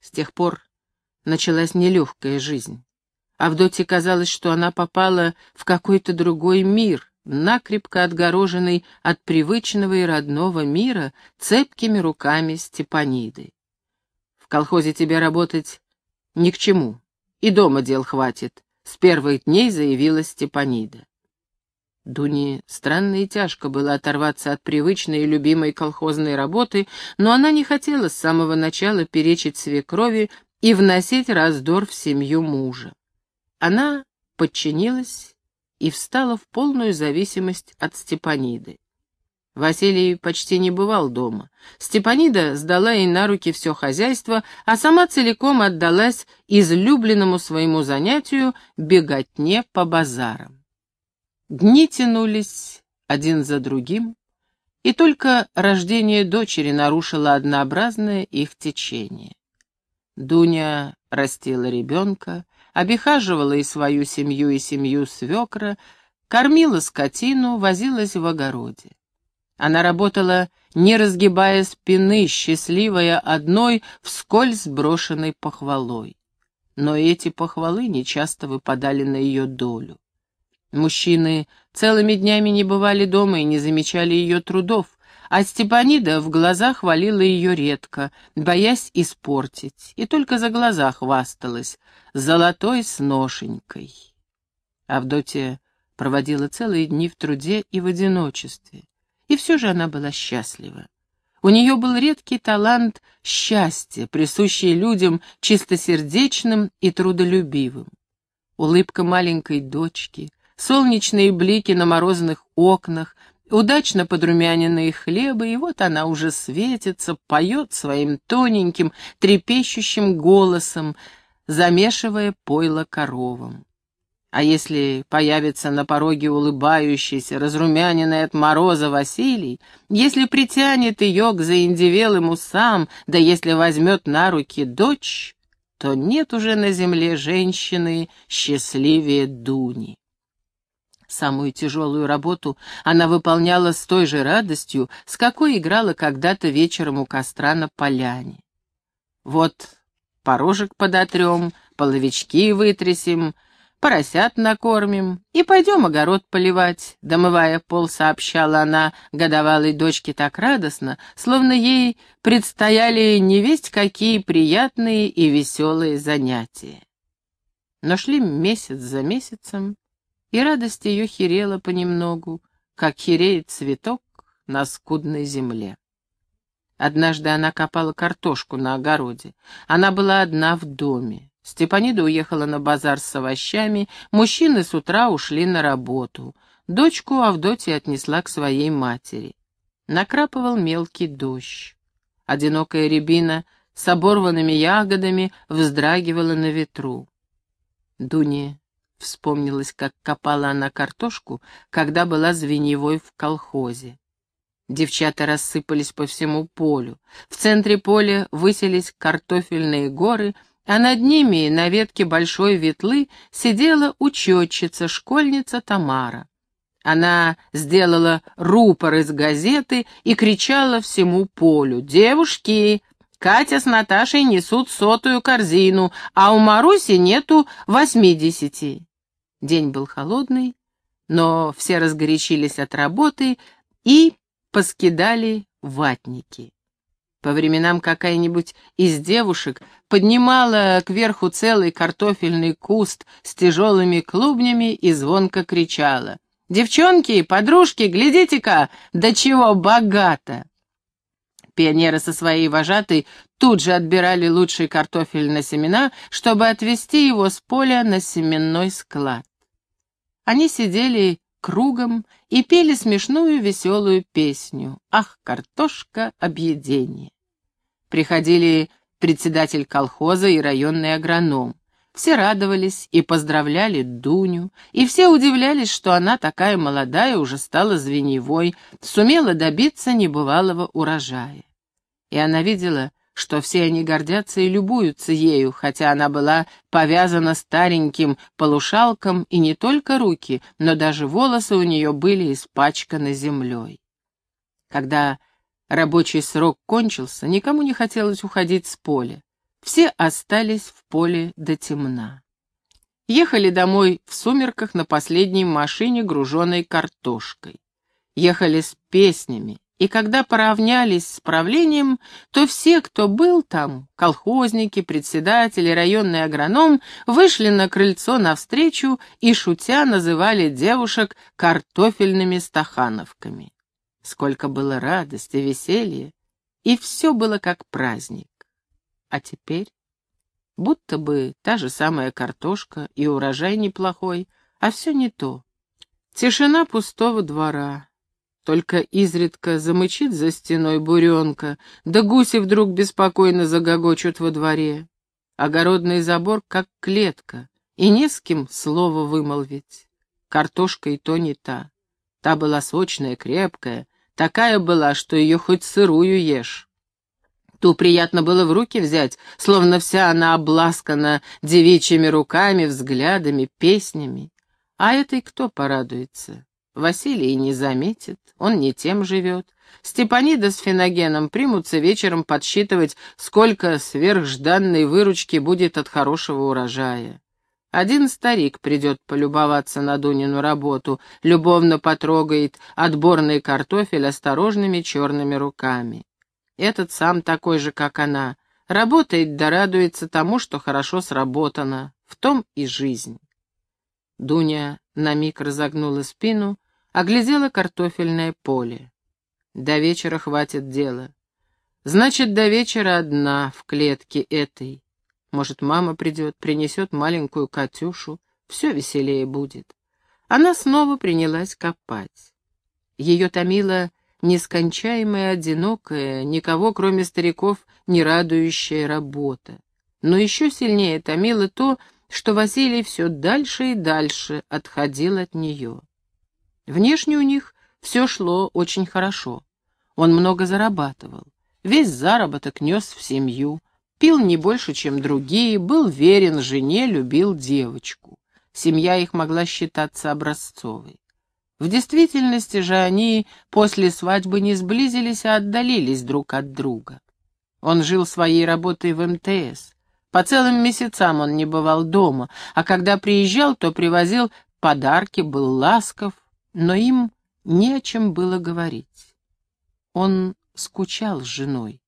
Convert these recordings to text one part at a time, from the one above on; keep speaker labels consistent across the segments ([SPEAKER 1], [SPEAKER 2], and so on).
[SPEAKER 1] С тех пор началась нелегкая жизнь. Авдотье казалось, что она попала в какой-то другой мир, накрепко отгороженный от привычного и родного мира цепкими руками Степаниды. В колхозе тебе работать ни к чему, и дома дел хватит, с первых дней заявила Степанида. Дуне странно и тяжко было оторваться от привычной и любимой колхозной работы, но она не хотела с самого начала перечить свекрови и вносить раздор в семью мужа. Она подчинилась и встала в полную зависимость от Степаниды. Василий почти не бывал дома. Степанида сдала ей на руки все хозяйство, а сама целиком отдалась излюбленному своему занятию беготне по базарам. Дни тянулись один за другим, и только рождение дочери нарушило однообразное их течение. Дуня растила ребенка, обихаживала и свою семью, и семью свекра, кормила скотину, возилась в огороде. Она работала, не разгибая спины, счастливая одной вскользь брошенной похвалой. Но эти похвалы нечасто выпадали на ее долю. Мужчины целыми днями не бывали дома и не замечали ее трудов, а Степанида в глазах хвалила ее редко, боясь испортить, и только за глаза хвасталась, золотой сношенькой. Авдотья проводила целые дни в труде и в одиночестве, и все же она была счастлива. У нее был редкий талант счастья, присущий людям чистосердечным и трудолюбивым. Улыбка маленькой дочки — солнечные блики на морозных окнах, удачно подрумяненные хлебы, и вот она уже светится, поет своим тоненьким, трепещущим голосом, замешивая пойло коровам. А если появится на пороге улыбающийся, разрумяненный от мороза Василий, если притянет ее к заиндевелым усам, да если возьмет на руки дочь, то нет уже на земле женщины счастливее Дуни. Самую тяжелую работу она выполняла с той же радостью, с какой играла когда-то вечером у костра на поляне. Вот порожек подотрем, половички вытрясем, поросят накормим и пойдем огород поливать, домывая пол, сообщала она годовалой дочке так радостно, словно ей предстояли невесть какие приятные и веселые занятия. Но шли месяц за месяцем, и радость ее херела понемногу, как хереет цветок на скудной земле. Однажды она копала картошку на огороде. Она была одна в доме. Степанида уехала на базар с овощами, мужчины с утра ушли на работу. Дочку Авдотья отнесла к своей матери. Накрапывал мелкий дождь. Одинокая рябина с оборванными ягодами вздрагивала на ветру. Дуне Вспомнилось, как копала она картошку, когда была звеньевой в колхозе. Девчата рассыпались по всему полю. В центре поля высились картофельные горы, а над ними, на ветке большой ветлы, сидела учетчица, школьница Тамара. Она сделала рупор из газеты и кричала всему полю. «Девушки, Катя с Наташей несут сотую корзину, а у Маруси нету восьмидесяти». День был холодный, но все разгорячились от работы и поскидали ватники. По временам какая-нибудь из девушек поднимала кверху целый картофельный куст с тяжелыми клубнями и звонко кричала. «Девчонки, подружки, глядите-ка, до чего богато!» Пионеры со своей вожатой тут же отбирали лучший картофель на семена, чтобы отвезти его с поля на семенной склад. Они сидели кругом и пели смешную веселую песню «Ах, картошка, объедение». Приходили председатель колхоза и районный агроном. Все радовались и поздравляли Дуню, и все удивлялись, что она такая молодая уже стала звеньевой, сумела добиться небывалого урожая. И она видела, что все они гордятся и любуются ею, хотя она была повязана стареньким полушалком, и не только руки, но даже волосы у нее были испачканы землей. Когда рабочий срок кончился, никому не хотелось уходить с поля. все остались в поле до темна. Ехали домой в сумерках на последней машине, груженной картошкой. Ехали с песнями, и когда поравнялись с правлением, то все, кто был там, колхозники, председатели, районный агроном, вышли на крыльцо навстречу и, шутя, называли девушек картофельными стахановками. Сколько было радости, веселья, и все было как праздник. А теперь? Будто бы та же самая картошка и урожай неплохой, а все не то. Тишина пустого двора, только изредка замычит за стеной буренка, да гуси вдруг беспокойно загогочут во дворе. Огородный забор как клетка, и не с кем слово вымолвить. Картошка и то не та. Та была сочная, крепкая, такая была, что ее хоть сырую ешь. Ту приятно было в руки взять, словно вся она обласкана девичьими руками, взглядами, песнями. А этой кто порадуется? Василий не заметит, он не тем живет. Степанида с Феногеном примутся вечером подсчитывать, сколько сверхжданной выручки будет от хорошего урожая. Один старик придет полюбоваться на Дунину работу, любовно потрогает отборный картофель осторожными черными руками. Этот сам такой же, как она, работает да радуется тому, что хорошо сработано, в том и жизнь. Дуня на миг разогнула спину, оглядела картофельное поле. До вечера хватит дела. Значит, до вечера одна в клетке этой. Может, мама придет, принесет маленькую Катюшу, все веселее будет. Она снова принялась копать. Ее томила нескончаемая, одинокая, никого, кроме стариков, не радующая работа. Но еще сильнее томило то, что Василий все дальше и дальше отходил от нее. Внешне у них все шло очень хорошо. Он много зарабатывал. Весь заработок нес в семью, пил не больше, чем другие, был верен жене, любил девочку. Семья их могла считаться образцовой. В действительности же они после свадьбы не сблизились, а отдалились друг от друга. Он жил своей работой в МТС. По целым месяцам он не бывал дома, а когда приезжал, то привозил подарки, был ласков, но им не о чем было говорить. Он скучал с женой,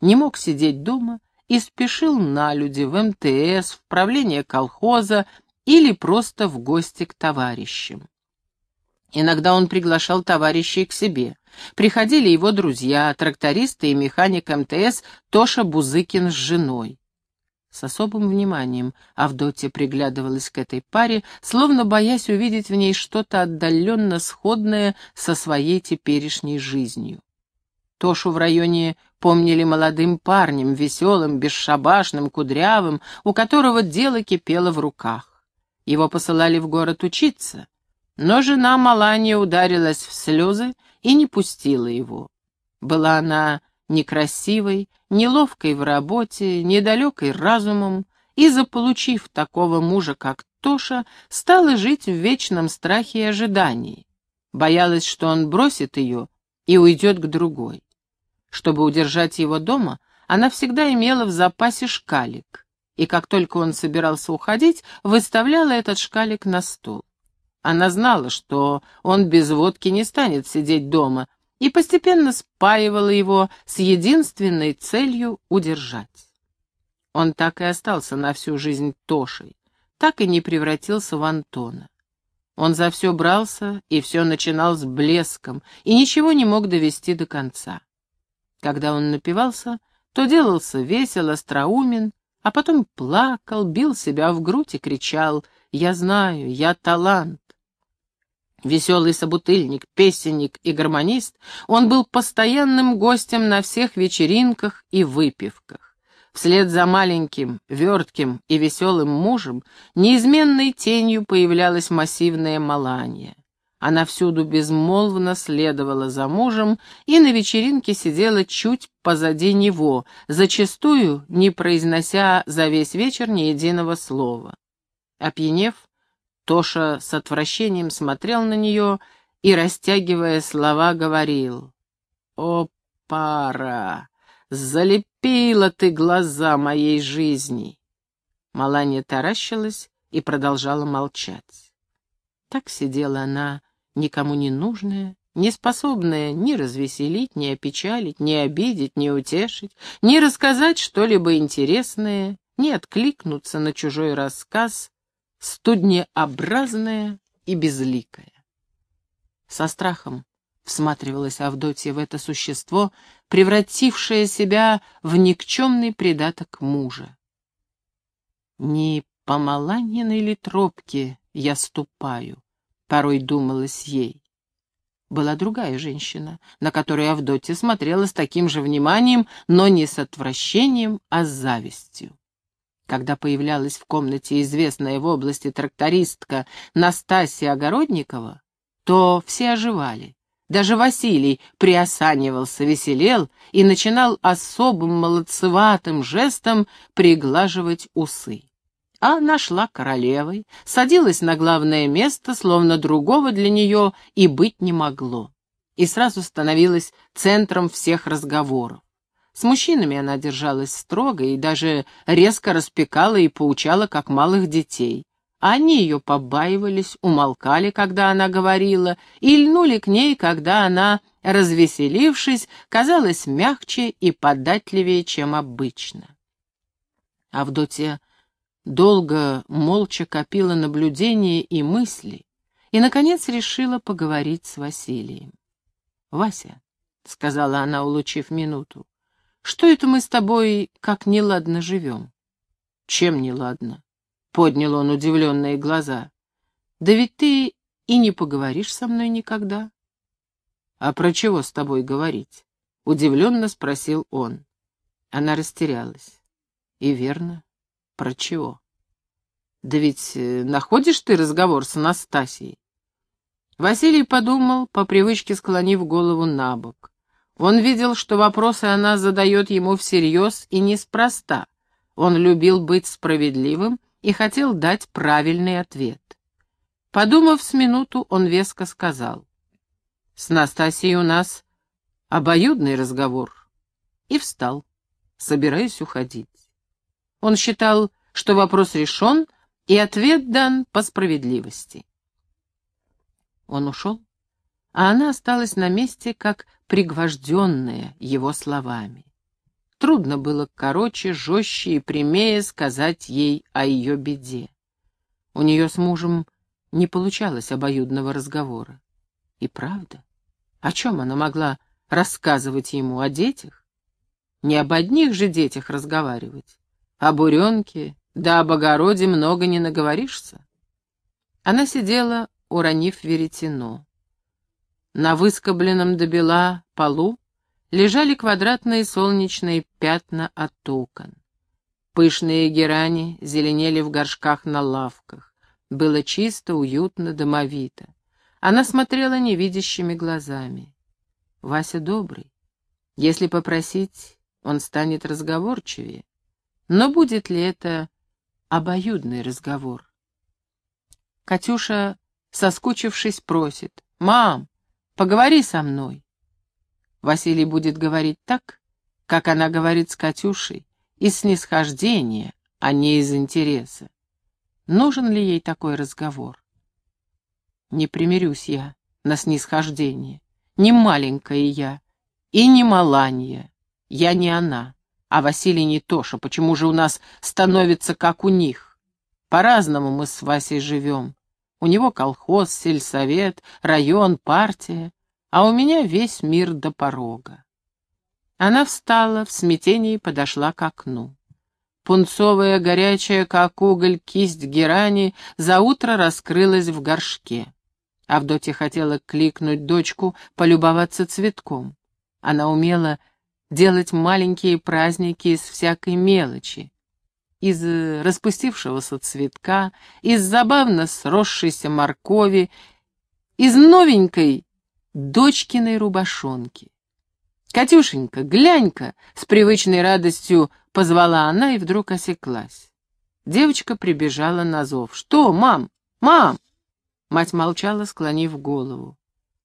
[SPEAKER 1] не мог сидеть дома и спешил на люди в МТС, в правление колхоза или просто в гости к товарищам. Иногда он приглашал товарищей к себе. Приходили его друзья, трактористы и механик МТС Тоша Бузыкин с женой. С особым вниманием Авдотья приглядывалась к этой паре, словно боясь увидеть в ней что-то отдаленно сходное со своей теперешней жизнью. Тошу в районе помнили молодым парнем, веселым, бесшабашным, кудрявым, у которого дело кипело в руках. Его посылали в город учиться, но жена Малания ударилась в слезы и не пустила его. Была она некрасивой, неловкой в работе, недалекой разумом, и, заполучив такого мужа, как Тоша, стала жить в вечном страхе и ожидании. Боялась, что он бросит ее и уйдет к другой. Чтобы удержать его дома, она всегда имела в запасе шкалик, и как только он собирался уходить, выставляла этот шкалик на стол. Она знала, что он без водки не станет сидеть дома, и постепенно спаивала его с единственной целью удержать. Он так и остался на всю жизнь Тошей, так и не превратился в Антона. Он за все брался и все начинал с блеском, и ничего не мог довести до конца. Когда он напивался, то делался весел, остроумен, а потом плакал, бил себя в грудь и кричал «Я знаю, я талант, Веселый собутыльник, песенник и гармонист, он был постоянным гостем на всех вечеринках и выпивках. Вслед за маленьким, вертким и веселым мужем неизменной тенью появлялась массивная Маланья. Она всюду безмолвно следовала за мужем и на вечеринке сидела чуть позади него, зачастую не произнося за весь вечер ни единого слова. Опьянев, Тоша с отвращением смотрел на нее и, растягивая слова, говорил. «О, пара! залепила ты глаза моей жизни!» Маланья таращилась и продолжала молчать. Так сидела она, никому не нужная, не способная ни развеселить, ни опечалить, ни обидеть, ни утешить, ни рассказать что-либо интересное, ни откликнуться на чужой рассказ, студнеобразная и безликая. Со страхом всматривалась Авдотья в это существо, превратившее себя в никчемный придаток мужа. Не по Маланьиной ли тропке я ступаю, порой думалось ей была другая женщина, на которую Авдотья смотрела с таким же вниманием, но не с отвращением, а с завистью. Когда появлялась в комнате известная в области трактористка Настасья Огородникова, то все оживали. Даже Василий приосанивался, веселел и начинал особым молодцеватым жестом приглаживать усы а нашла королевой, садилась на главное место, словно другого для нее и быть не могло, и сразу становилась центром всех разговоров. С мужчинами она держалась строго и даже резко распекала и поучала, как малых детей. Они ее побаивались, умолкали, когда она говорила, и льнули к ней, когда она, развеселившись, казалась мягче и податливее, чем обычно. Авдотья долго молча копила наблюдения и мысли и, наконец, решила поговорить с Василием. «Вася», — сказала она, улучив минуту, — «что это мы с тобой как неладно живем?» «Чем неладно?» — поднял он удивленные глаза. «Да ведь ты и не поговоришь со мной никогда». «А про чего с тобой говорить?» — удивленно спросил он. Она растерялась. «И верно. Про чего? Да ведь э, находишь ты разговор с Анастасией? Василий подумал, по привычке склонив голову на бок. Он видел, что вопросы она задает ему всерьез и неспроста. Он любил быть справедливым и хотел дать правильный ответ. Подумав с минуту, он веско сказал. «С Настасией у нас обоюдный разговор». И встал, собираясь уходить. Он считал, что вопрос решен, и ответ дан по справедливости. Он ушел, а она осталась на месте, как пригвожденная его словами. Трудно было короче, жестче и прямее сказать ей о ее беде. У нее с мужем не получалось обоюдного разговора. И правда, о чем она могла рассказывать ему, о детях? Не об одних же детях разговаривать, о буренке, да об огороде много не наговоришься. Она сидела, уронив веретено. На выскобленном до бела полу лежали квадратные солнечные пятна от окон. Пышные герани зеленели в горшках на лавках. Было чисто, уютно, домовито. Она смотрела невидящими глазами. Вася добрый. Если попросить, он станет разговорчивее. Но будет ли это обоюдный разговор? Катюша, соскучившись, просит. «Мам, поговори со мной». Василий будет говорить так, как она говорит с Катюшей, из снисхождения, а не из интереса. Нужен ли ей такой разговор? Не примирюсь я на снисхождение. Не маленькая я и не маланья. Я не она. А Василий не Тоша, почему же у нас становится как у них? По-разному мы с Васей живем. У него колхоз, сельсовет, район, партия, а у меня весь мир до порога. Она встала, в смятении подошла к окну. Пунцовая, горячая, как уголь, кисть герани за утро раскрылась в горшке. Авдотья хотела кликнуть дочку, полюбоваться цветком. Она умела делать маленькие праздники из всякой мелочи. Из распустившегося цветка, из забавно сросшейся моркови, из новенькой дочкиной рубашонки. «Катюшенька, глянь-ка!» — с привычной радостью позвала она и вдруг осеклась. Девочка прибежала на зов. «Что, мам? Мам!» Мать молчала, склонив голову.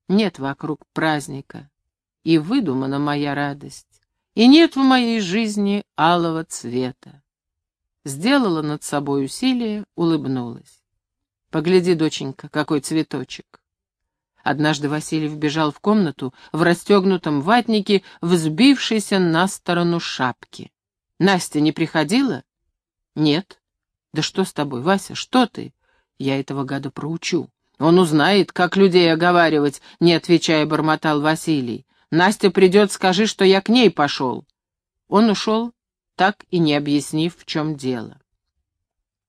[SPEAKER 1] «Нет вокруг праздника, и выдумана моя радость. и нет в моей жизни алого цвета. Сделала над собой усилие, улыбнулась. Погляди, доченька, какой цветочек. Однажды Василий вбежал в комнату в расстегнутом ватнике, взбившейся на сторону шапки. «Настя не приходила?» «Нет». «Да что с тобой, Вася, что ты?» «Я этого гада проучу. Он узнает, как людей оговаривать», — не отвечая, бормотал Василий. «Настя придет, скажи, что я к ней пошел». Он ушел, так и не объяснив, в чем дело.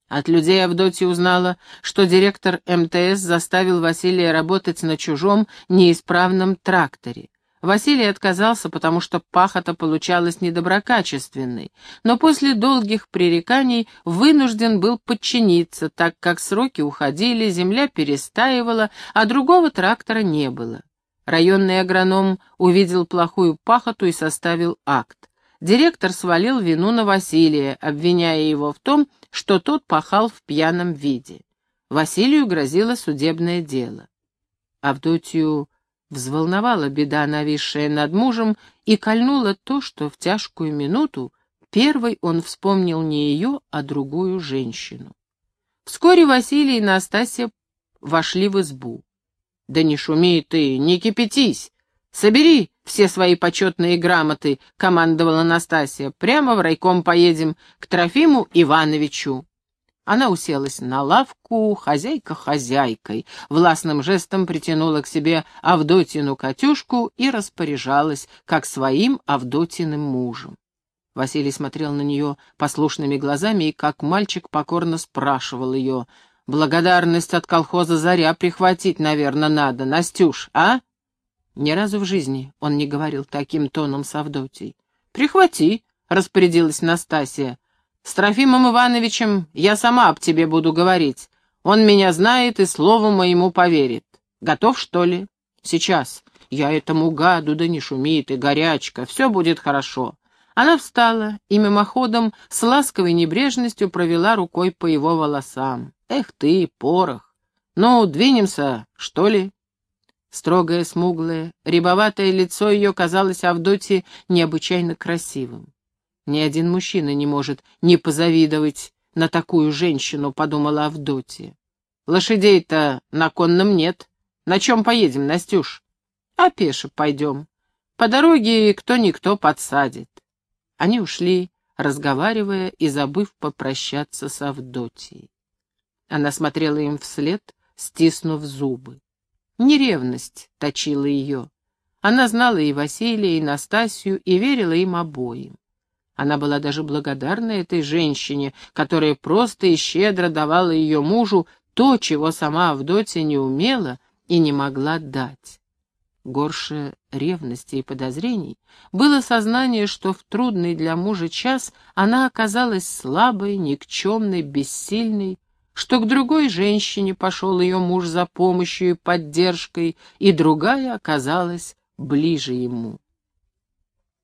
[SPEAKER 1] От людей Авдотья узнала, что директор МТС заставил Василия работать на чужом неисправном тракторе. Василий отказался, потому что пахота получалась недоброкачественной, но после долгих пререканий вынужден был подчиниться, так как сроки уходили, земля перестаивала, а другого трактора не было. Районный агроном увидел плохую пахоту и составил акт. Директор свалил вину на Василия, обвиняя его в том, что тот пахал в пьяном виде. Василию грозило судебное дело. Авдотью взволновала беда, нависшая над мужем, и кольнула то, что в тяжкую минуту первой он вспомнил не ее, а другую женщину. Вскоре Василий и Настасья вошли в избу. «Да не шуми ты, не кипятись! Собери все свои почетные грамоты», — командовала Настасья. «Прямо в райком поедем к Трофиму Ивановичу». Она уселась на лавку, хозяйка хозяйкой, властным жестом притянула к себе Авдотину Катюшку и распоряжалась, как своим Авдотиным мужем. Василий смотрел на нее послушными глазами и, как мальчик, покорно спрашивал ее. «Благодарность от колхоза «Заря» прихватить, наверное, надо, Настюш, а?» Ни разу в жизни он не говорил таким тоном с Авдотьей. «Прихвати», — распорядилась Настасья. С Трофимом Ивановичем я сама об тебе буду говорить. Он меня знает и слову моему поверит. Готов, что ли? Сейчас. Я этому гаду, да не шуми ты, горячка, все будет хорошо. Она встала и мимоходом с ласковой небрежностью провела рукой по его волосам. Эх ты, порох! Ну, двинемся, что ли? Строгое, смуглое, рябоватое лицо ее казалось Авдотье необычайно красивым. Ни один мужчина не может не позавидовать на такую женщину, подумала Авдотья. Лошадей-то на конном нет. На чем поедем, Настюш? А пеше пойдем. По дороге кто-никто подсадит. Они ушли, разговаривая и забыв попрощаться с Авдотьей. Она смотрела им вслед, стиснув зубы. Не ревность точила ее. Она знала и Василия, и Настасью, и верила им обоим. Она была даже благодарна этой женщине, которая просто и щедро давала ее мужу то, чего сама Авдотья не умела и не могла дать. Горше ревности и подозрений было сознание, что в трудный для мужа час она оказалась слабой, никчемной, бессильной, что к другой женщине пошел ее муж за помощью и поддержкой, и другая оказалась ближе ему.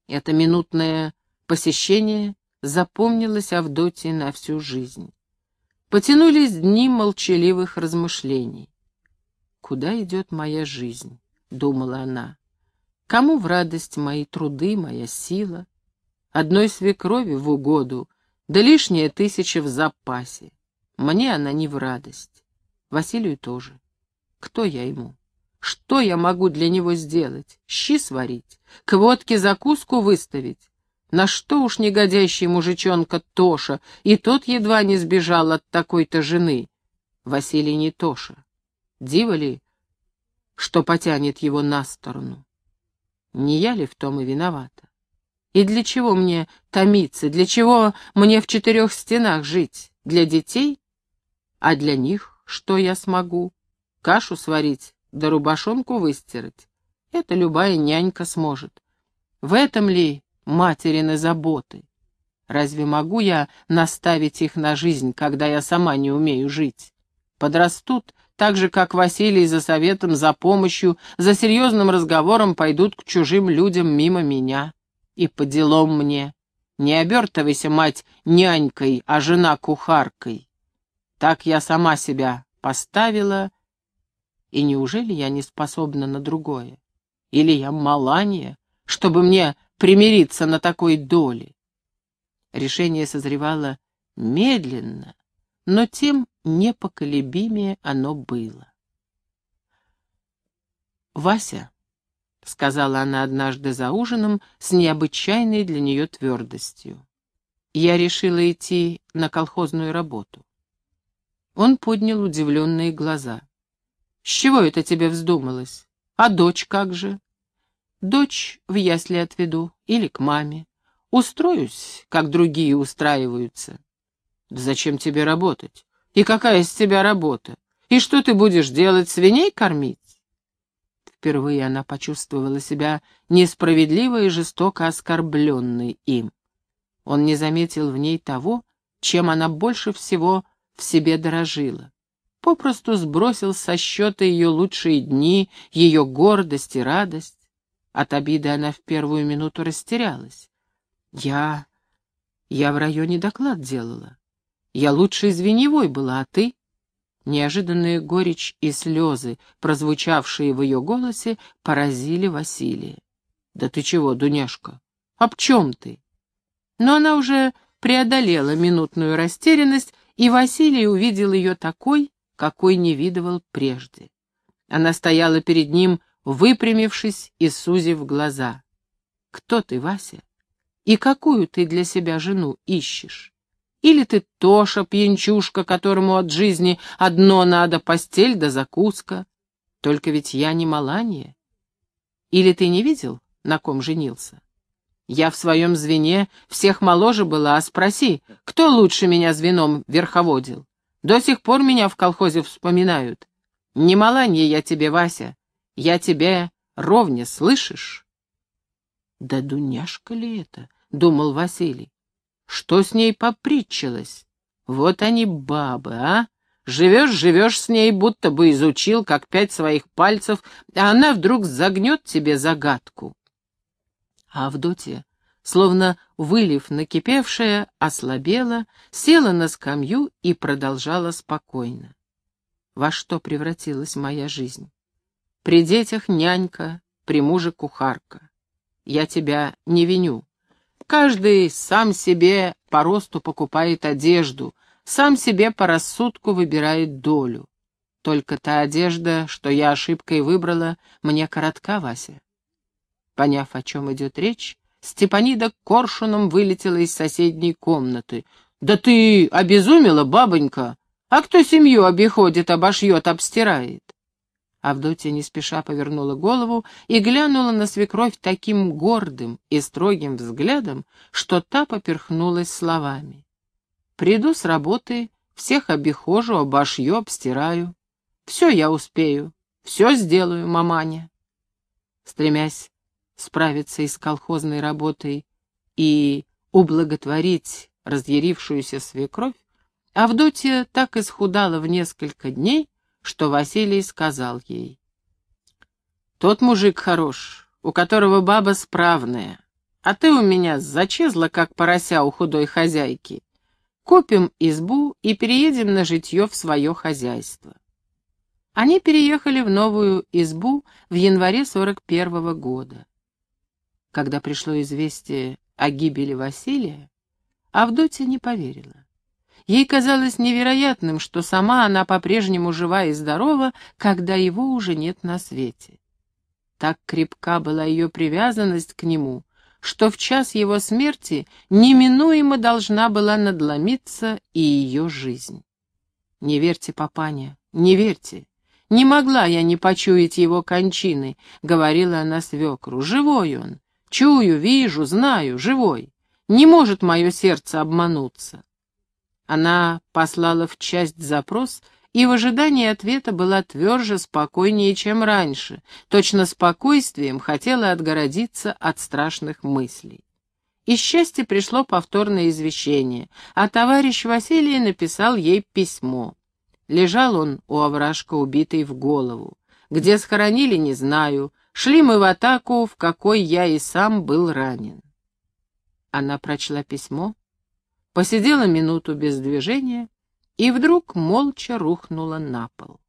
[SPEAKER 1] Это минутное Посещение запомнилось Авдотье на всю жизнь. Потянулись дни молчаливых размышлений. «Куда идет моя жизнь?» — думала она. «Кому в радость мои труды, моя сила? Одной свекрови в угоду, да лишняя тысяча в запасе. Мне она не в радость. Василию тоже. Кто я ему? Что я могу для него сделать? Щи сварить? К водке закуску выставить? На что уж негодящий мужичонка Тоша, и тот едва не сбежал от такой-то жены. Василий не Тоша. Диво ли, что потянет его на сторону? Не я ли в том и виновата? И для чего мне томиться, для чего мне в четырех стенах жить? Для детей? А для них что я смогу? Кашу сварить, да рубашонку выстирать? Это любая нянька сможет. В этом ли материны заботы. Разве могу я наставить их на жизнь, когда я сама не умею жить? Подрастут, так же, как Василий за советом, за помощью, за серьезным разговором пойдут к чужим людям мимо меня. И по делам мне. Не обертывайся, мать, нянькой, а жена кухаркой. Так я сама себя поставила, и неужели я не способна на другое? Или я малания, чтобы мне примириться на такой доле. Решение созревало медленно, но тем непоколебимее оно было. «Вася», — сказала она однажды за ужином с необычайной для нее твердостью, — «я решила идти на колхозную работу». Он поднял удивленные глаза. «С чего это тебе вздумалось? А дочь как же?» «Дочь в ясли отведу или к маме. Устроюсь, как другие устраиваются». «Да зачем тебе работать? И какая из тебя работа? И что ты будешь делать, свиней кормить?» Впервые она почувствовала себя несправедливо и жестоко оскорбленной им. Он не заметил в ней того, чем она больше всего в себе дорожила. Попросту сбросил со счета ее лучшие дни, ее гордость и радость. От обиды она в первую минуту растерялась. «Я... я в районе доклад делала. Я лучшей звеневой была, а ты?» Неожиданная горечь и слезы, прозвучавшие в ее голосе, поразили Василия. «Да ты чего, Дуняшка? Об чем ты?» Но она уже преодолела минутную растерянность, и Василий увидел ее такой, какой не видывал прежде. Она стояла перед ним, выпрямившись и сузив глаза. «Кто ты, Вася? И какую ты для себя жену ищешь?» Или ты Тоша, пьянчушка, которому от жизни одно надо — постель да закуска. Только ведь я не Маланья. Или ты не видел, на ком женился? Я в своем звене всех моложе была, а спроси, кто лучше меня звеном верховодил? До сих пор меня в колхозе вспоминают. Не Маланья я тебе, Вася, я тебе ровня, слышишь? Да Дуняшка ли это? — думал Василий. Что с ней попритчилось? Вот они бабы, а? Живешь-живешь с ней, будто бы изучил, как пять своих пальцев, а она вдруг загнет тебе загадку. А Авдотья, словно вылив накипевшее, ослабела, села на скамью и продолжала спокойно. Во что превратилась моя жизнь? При детях нянька, при муже кухарка. Я тебя не виню. Каждый сам себе по росту покупает одежду, сам себе по рассудку выбирает долю. Только та одежда, что я ошибкой выбрала, мне коротка, Вася. Поняв, о чем идет речь, Степанида коршуном вылетела из соседней комнаты. «Да ты обезумела, бабонька! А кто семью обиходит, обошьет, обстирает?» Авдотья не спеша повернула голову и глянула на свекровь таким гордым и строгим взглядом, что та поперхнулась словами. «Приду с работы, всех обихожу, обошью, обстираю. Все я успею, все сделаю, маманя». Стремясь справиться и с колхозной работой и ублаготворить разъярившуюся свекровь, Авдотья так исхудала в несколько дней, что Василий сказал ей. «Тот мужик хорош, у которого баба справная, а ты у меня зачезла, как порося у худой хозяйки. Купим избу и переедем на житье в свое хозяйство». Они переехали в новую избу в январе 41 -го года. Когда пришло известие о гибели Василия, Авдотья не поверила. Ей казалось невероятным, что сама она по-прежнему жива и здорова, когда его уже нет на свете. Так крепка была ее привязанность к нему, что в час его смерти неминуемо должна была надломиться и ее жизнь. «Не верьте, папаня, не верьте. Не могла я не почуять его кончины», — говорила она свекру. «Живой он. Чую, вижу, знаю, живой. Не может мое сердце обмануться». Она послала в часть запрос и в ожидании ответа была тверже, спокойнее, чем раньше, точно спокойствием хотела отгородиться от страшных мыслей. Из счастья пришло повторное извещение, а товарищ Василий написал ей письмо. Лежал он у овражка, убитый в голову. Где схоронили, не знаю. Шли мы в атаку, в какой я и сам был ранен. Она прочла письмо, посидела минуту без движения и вдруг молча рухнула на пол.